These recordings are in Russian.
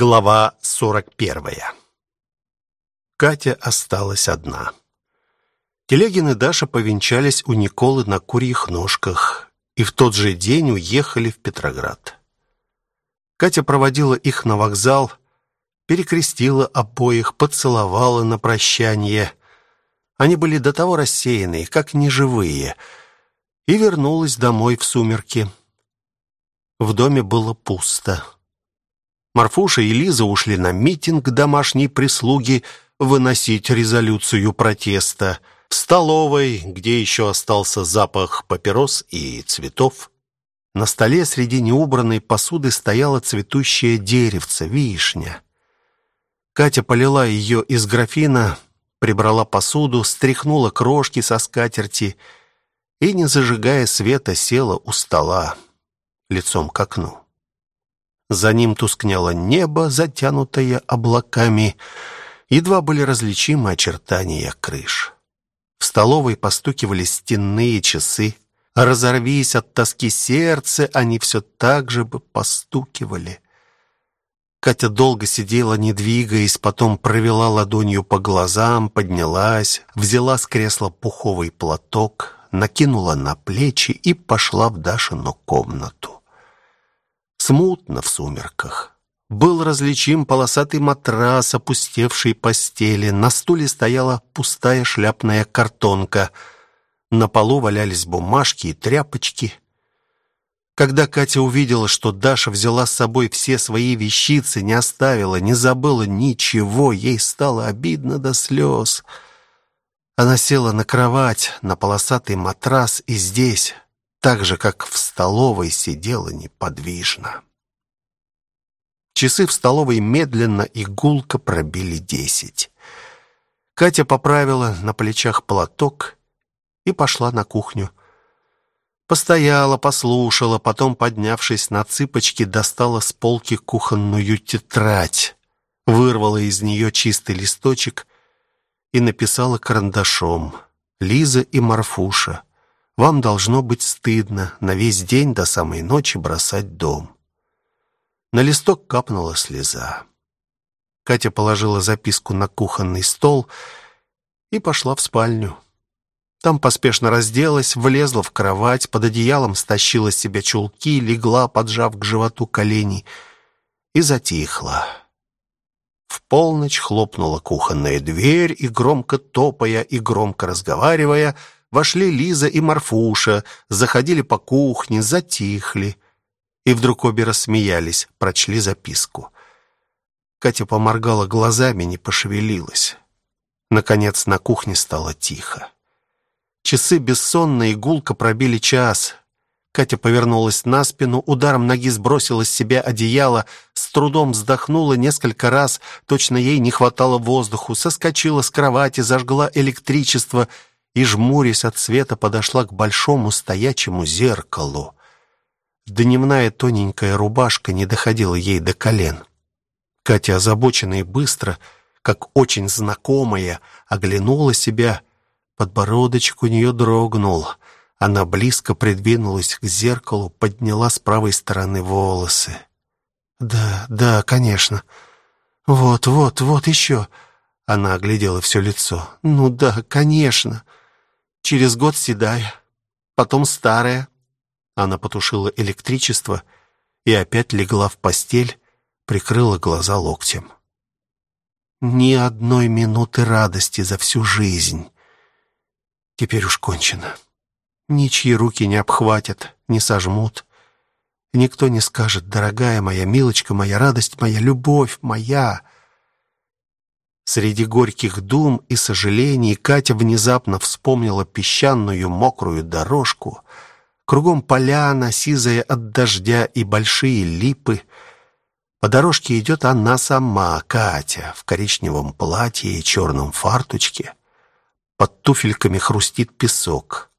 Глава 41. Катя осталась одна. Телегин и Даша повенчались у Николы на курьих ножках и в тот же день уехали в Петроград. Катя проводила их на вокзал, перекрестила обоих, поцеловала на прощание. Они были до того рассеяны, как неживые, и вернулась домой в сумерки. В доме было пусто. Марфуша и Лиза ушли на митинг домашней прислуги выносить резолюцию протеста. В столовой, где еще остался запах папирос и цветов, на столе среди неубранной посуды стояло цветущее деревце, вишня. Катя полила ее из графина, прибрала посуду, стряхнула крошки со скатерти и, не зажигая света, села у стола, лицом к окну. За ним тускнело небо, затянутое облаками. Едва были различимы очертания крыш. В столовой постукивали стенные часы. Разорвись от тоски сердце, они все так же бы постукивали. Катя долго сидела, не двигаясь, потом провела ладонью по глазам, поднялась, взяла с кресла пуховый платок, накинула на плечи и пошла в Дашину комнату. Смутно в сумерках. Был различим полосатый матрас, опустевший постели. На стуле стояла пустая шляпная картонка. На полу валялись бумажки и тряпочки. Когда Катя увидела, что Даша взяла с собой все свои вещицы, не оставила, не забыла ничего, ей стало обидно до слез. Она села на кровать, на полосатый матрас и здесь, так же, как в столовой, сидела неподвижно. Часы в столовой медленно и гулко пробили десять. Катя поправила на плечах платок и пошла на кухню. Постояла, послушала, потом, поднявшись на цыпочки, достала с полки кухонную тетрадь, вырвала из нее чистый листочек и написала карандашом «Лиза и Марфуша». Вам должно быть стыдно на весь день до самой ночи бросать дом. На листок капнула слеза. Катя положила записку на кухонный стол и пошла в спальню. Там поспешно разделась, влезла в кровать, под одеялом стащила с себя чулки, легла, поджав к животу колени, и затихла. В полночь хлопнула кухонная дверь, и громко топая и громко разговаривая — Вошли Лиза и Марфуша, заходили по кухне, затихли. И вдруг обе рассмеялись, прочли записку. Катя поморгала глазами, не пошевелилась. Наконец на кухне стало тихо. Часы бессонно и гулко пробили час. Катя повернулась на спину, ударом ноги сбросила с себя одеяло, с трудом вздохнула несколько раз, точно ей не хватало воздуху, соскочила с кровати, зажгла электричество и, жмурясь от света, подошла к большому стоячему зеркалу. Дневная тоненькая рубашка не доходила ей до колен. Катя, озабоченная и быстро, как очень знакомая, оглянула себя. Подбородочек у нее дрогнул. Она близко придвинулась к зеркалу, подняла с правой стороны волосы. «Да, да, конечно. Вот, вот, вот еще». Она оглядела все лицо. «Ну да, конечно. Через год седая, потом старая. Она потушила электричество и опять легла в постель, прикрыла глаза локтем. Ни одной минуты радости за всю жизнь. Теперь уж кончено. Ничьи руки не обхватят, не сожмут. Никто не скажет, дорогая моя, милочка моя, радость моя, любовь моя. Среди горьких дум и сожалений Катя внезапно вспомнила песчаную мокрую дорожку. Кругом поляна, сизая от дождя и большие липы. По дорожке идет она сама, Катя, в коричневом платье и черном фартучке. Под туфельками хрустит песок.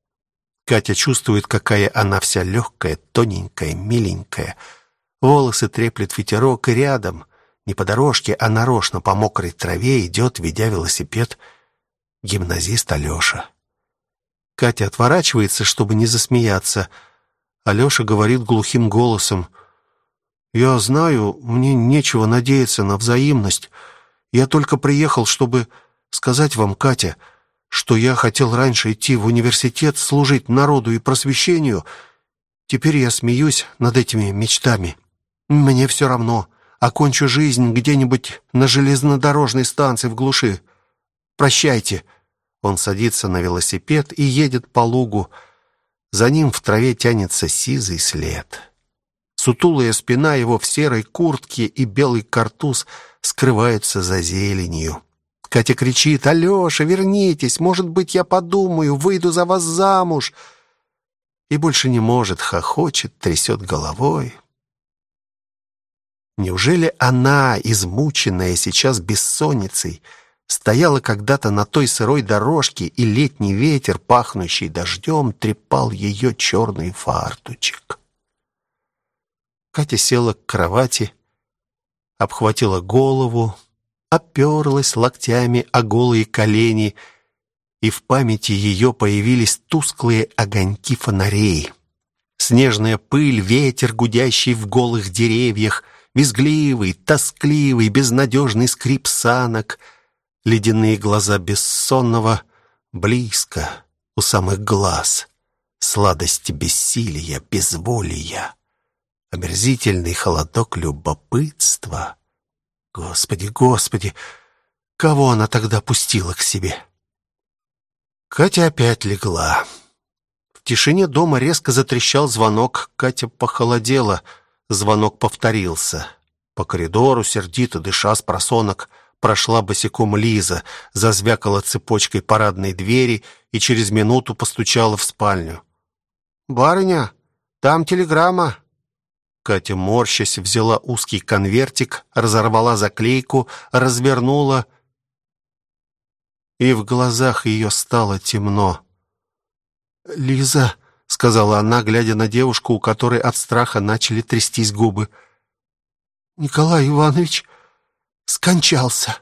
Катя чувствует, какая она вся легкая, тоненькая, миленькая. Волосы треплет ветерок, и рядом не по дорожке, а нарочно по мокрой траве идет, ведя велосипед, гимназист Алеша. Катя отворачивается, чтобы не засмеяться. Алеша говорит глухим голосом. «Я знаю, мне нечего надеяться на взаимность. Я только приехал, чтобы сказать вам, Катя, что я хотел раньше идти в университет, служить народу и просвещению. Теперь я смеюсь над этими мечтами. Мне все равно, окончу жизнь где-нибудь на железнодорожной станции в глуши. Прощайте». Он садится на велосипед и едет по лугу. За ним в траве тянется сизый след. Сутулая спина его в серой куртке и белый картуз скрываются за зеленью. Катя кричит «Алеша, вернитесь! Может быть, я подумаю, выйду за вас замуж!» И больше не может, хохочет, трясет головой. Неужели она, измученная сейчас бессонницей, стояла когда-то на той сырой дорожке, и летний ветер, пахнущий дождем, трепал ее черный фартучек? Катя села к кровати, обхватила голову, оперлась локтями о голые колени, и в памяти ее появились тусклые огоньки фонарей. Снежная пыль, ветер, гудящий в голых деревьях, визгливый, тоскливый, безнадежный скрип санок, ледяные глаза бессонного близко, у самых глаз, сладости бессилия, безволия, омерзительный холодок любопытства — Господи, Господи, кого она тогда пустила к себе? Катя опять легла. В тишине дома резко затрещал звонок. Катя похолодела. Звонок повторился. По коридору, сердито дыша с просонок, прошла босиком Лиза, зазвякала цепочкой парадной двери и через минуту постучала в спальню. «Барыня, там телеграмма!» Катя, морщась, взяла узкий конвертик, разорвала заклейку, развернула, и в глазах ее стало темно. «Лиза», — сказала она, глядя на девушку, у которой от страха начали трястись губы, «Николай Иванович скончался».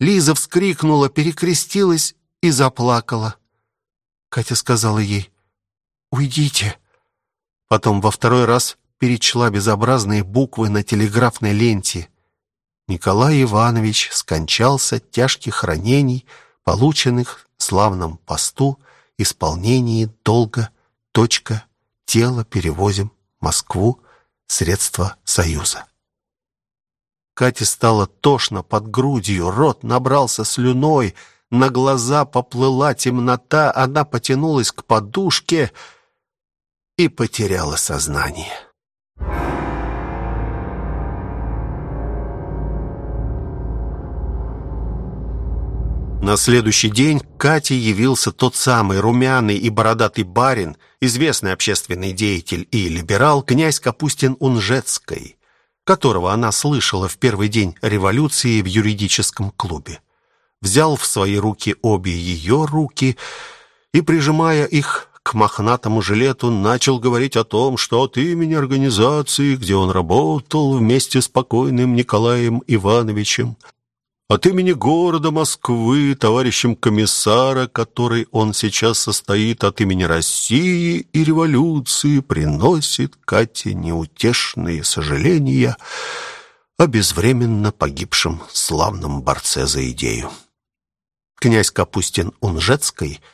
Лиза вскрикнула, перекрестилась и заплакала. Катя сказала ей, «Уйдите». Потом во второй раз перечла безобразные буквы на телеграфной ленте. Николай Иванович скончался тяжких ранений, полученных в славном посту, исполнении долга, точка, тело перевозим, Москву, средства Союза. Кате стало тошно под грудью, рот набрался слюной, на глаза поплыла темнота, она потянулась к подушке — и потеряла сознание. На следующий день Кате явился тот самый румяный и бородатый барин, известный общественный деятель и либерал, князь Капустин-Унжецкий, которого она слышала в первый день революции в юридическом клубе. Взял в свои руки обе ее руки и, прижимая их к мохнатому жилету начал говорить о том, что от имени организации, где он работал вместе с покойным Николаем Ивановичем, от имени города Москвы, товарищем комиссара, который он сейчас состоит от имени России и революции, приносит Кате неутешные сожаления о безвременно погибшем славном борце за идею. Князь Капустин-Унжецкий –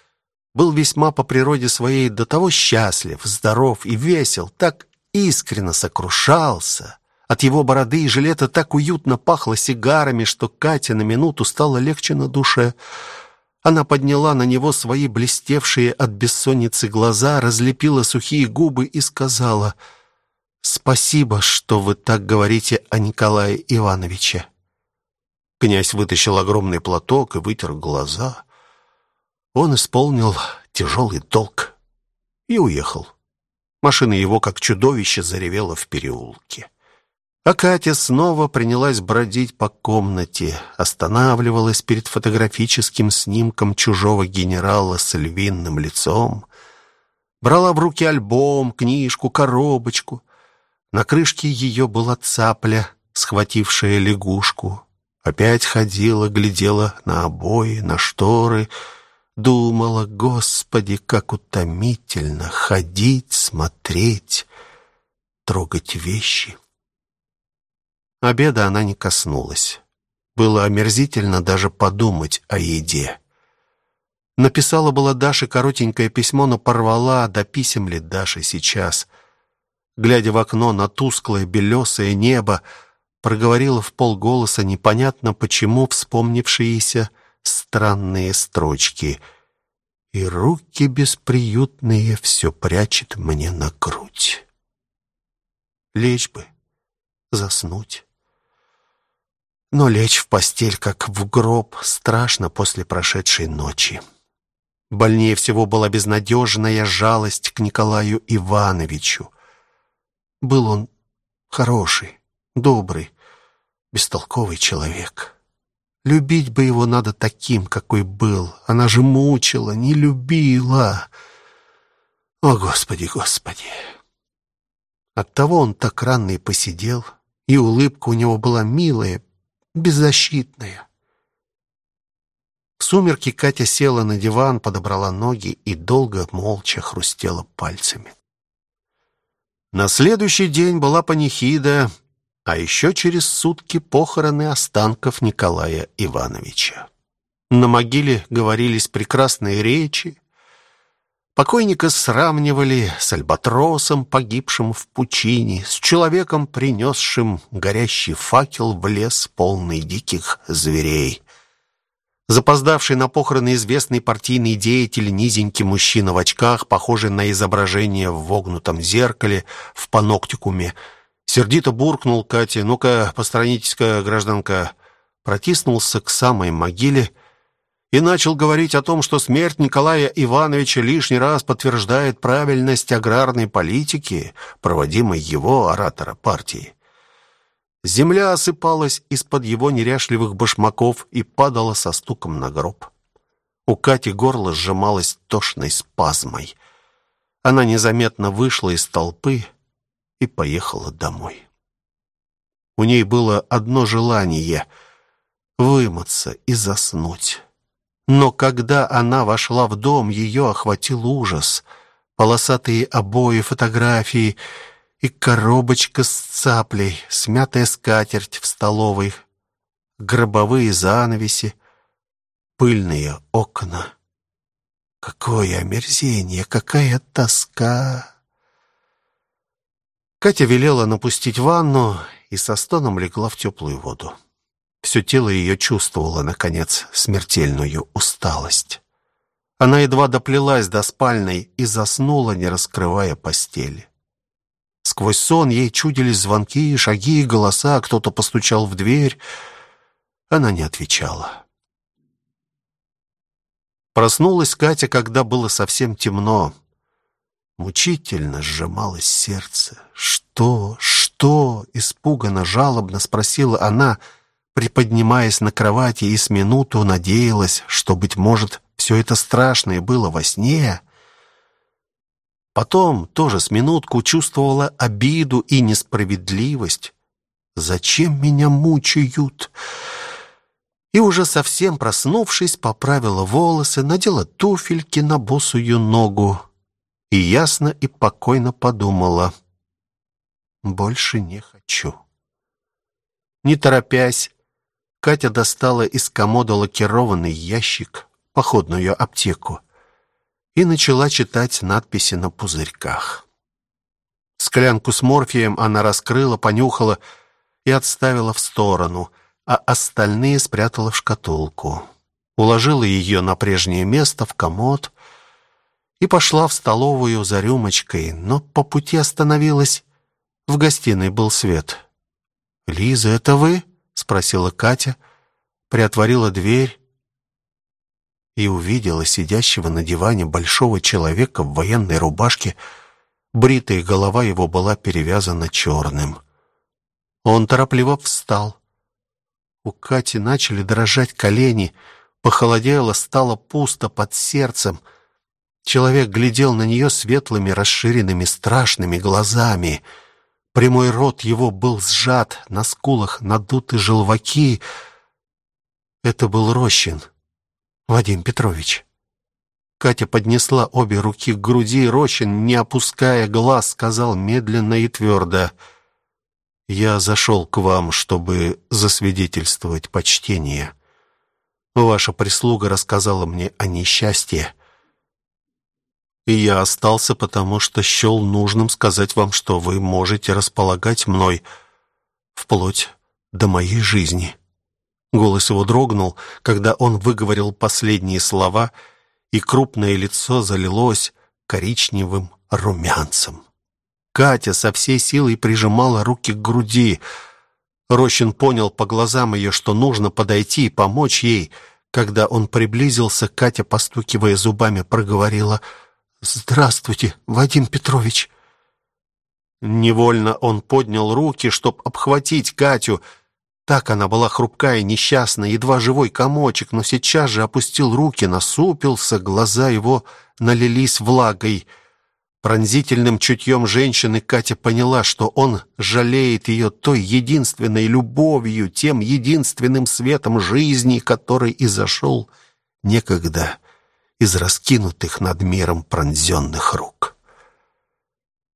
был весьма по природе своей до того счастлив, здоров и весел, так искренно сокрушался. От его бороды и жилета так уютно пахло сигарами, что Катя на минуту стало легче на душе. Она подняла на него свои блестевшие от бессонницы глаза, разлепила сухие губы и сказала «Спасибо, что вы так говорите о Николае Ивановиче». Князь вытащил огромный платок и вытер глаза. Он исполнил тяжелый долг и уехал. Машина его, как чудовище, заревела в переулке. А Катя снова принялась бродить по комнате, останавливалась перед фотографическим снимком чужого генерала с львиным лицом, брала в руки альбом, книжку, коробочку. На крышке ее была цапля, схватившая лягушку. Опять ходила, глядела на обои, на шторы — Думала, Господи, как утомительно ходить, смотреть. трогать вещи. Обеда она не коснулась. Было омерзительно даже подумать о еде. Написала была Даше коротенькое письмо, но порвала, до писем ли Даша сейчас. Глядя в окно на тусклое белесое небо, проговорила в полголоса непонятно почему вспомнившиеся странные строчки. И руки бесприютные все прячет мне на грудь. Лечь бы, заснуть. Но лечь в постель, как в гроб, страшно после прошедшей ночи. Больнее всего была безнадежная жалость к Николаю Ивановичу. Был он хороший, добрый, бестолковый человек. Любить бы его надо таким, какой был. Она же мучила, не любила. О, Господи, Господи! Оттого он так рано и посидел, и улыбка у него была милая, беззащитная. В сумерки Катя села на диван, подобрала ноги и долго молча хрустела пальцами. На следующий день была панихида, а еще через сутки похороны останков Николая Ивановича. На могиле говорились прекрасные речи, Покойника сравнивали с альбатросом, погибшим в пучине, с человеком, принесшим горящий факел в лес, полный диких зверей. Запоздавший на похороны известный партийный деятель, низенький мужчина в очках, похожий на изображение в вогнутом зеркале в паноктикуме, сердито буркнул Кате, «Ну-ка, посторонитесь-ка, гражданка!» Протиснулся к самой могиле и начал говорить о том, что смерть Николая Ивановича лишний раз подтверждает правильность аграрной политики, проводимой его, оратора партии. Земля осыпалась из-под его неряшливых башмаков и падала со стуком на гроб. У Кати горло сжималось тошной спазмой. Она незаметно вышла из толпы и поехала домой. У ней было одно желание — вымыться и заснуть. Но когда она вошла в дом, ее охватил ужас. Полосатые обои, фотографии и коробочка с цаплей, смятая скатерть в столовой, гробовые занавеси, пыльные окна. Какое омерзение, какая тоска! Катя велела напустить ванну и со стоном легла в теплую воду. Все тело ее чувствовало, наконец, смертельную усталость. Она едва доплелась до спальной и заснула, не раскрывая постели. Сквозь сон ей чудились звонки, шаги голоса, кто-то постучал в дверь. Она не отвечала. Проснулась Катя, когда было совсем темно. Мучительно сжималось сердце. «Что? Что?» — испуганно, жалобно спросила она — приподнимаясь на кровати и с минуту надеялась, что, быть может, все это страшное было во сне. Потом тоже с минутку чувствовала обиду и несправедливость. «Зачем меня мучают?» И уже совсем проснувшись, поправила волосы, надела туфельки на босую ногу и ясно и покойно подумала «Больше не хочу». Не торопясь, Катя достала из комода лакированный ящик, походную аптеку, и начала читать надписи на пузырьках. Склянку с морфием она раскрыла, понюхала и отставила в сторону, а остальные спрятала в шкатулку. Уложила ее на прежнее место в комод и пошла в столовую за рюмочкой, но по пути остановилась. В гостиной был свет. «Лиза, это вы?» — спросила Катя, приотворила дверь и увидела сидящего на диване большого человека в военной рубашке. Бритая голова его была перевязана черным. Он торопливо встал. У Кати начали дрожать колени, похолодело, стало пусто под сердцем. Человек глядел на нее светлыми, расширенными, страшными глазами — Прямой рот его был сжат, на скулах надуты желваки. Это был Рощин, Вадим Петрович. Катя поднесла обе руки к груди, Рощин, не опуская глаз, сказал медленно и твердо. «Я зашел к вам, чтобы засвидетельствовать почтение. Ваша прислуга рассказала мне о несчастье, и я остался, потому что счел нужным сказать вам, что вы можете располагать мной вплоть до моей жизни». Голос его дрогнул, когда он выговорил последние слова, и крупное лицо залилось коричневым румянцем. Катя со всей силой прижимала руки к груди. Рощин понял по глазам ее, что нужно подойти и помочь ей. Когда он приблизился, Катя, постукивая зубами, проговорила «Здравствуйте, Вадим Петрович». Невольно он поднял руки, чтобы обхватить Катю. Так она была хрупкая несчастная, едва живой комочек, но сейчас же опустил руки, насупился, глаза его налились влагой. Пронзительным чутьем женщины Катя поняла, что он жалеет ее той единственной любовью, тем единственным светом жизни, который и зашел некогда из раскинутых над миром пронзенных рук.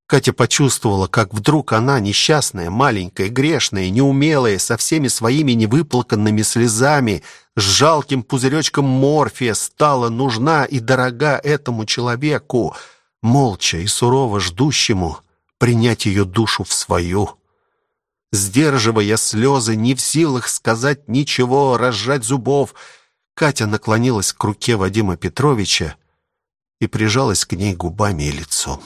Катя почувствовала, как вдруг она, несчастная, маленькая, грешная, неумелая, со всеми своими невыплаканными слезами, с жалким пузыречком морфия, стала нужна и дорога этому человеку, молча и сурово ждущему принять ее душу в свою. Сдерживая слезы, не в силах сказать ничего, разжать зубов, Катя наклонилась к руке Вадима Петровича и прижалась к ней губами и лицом.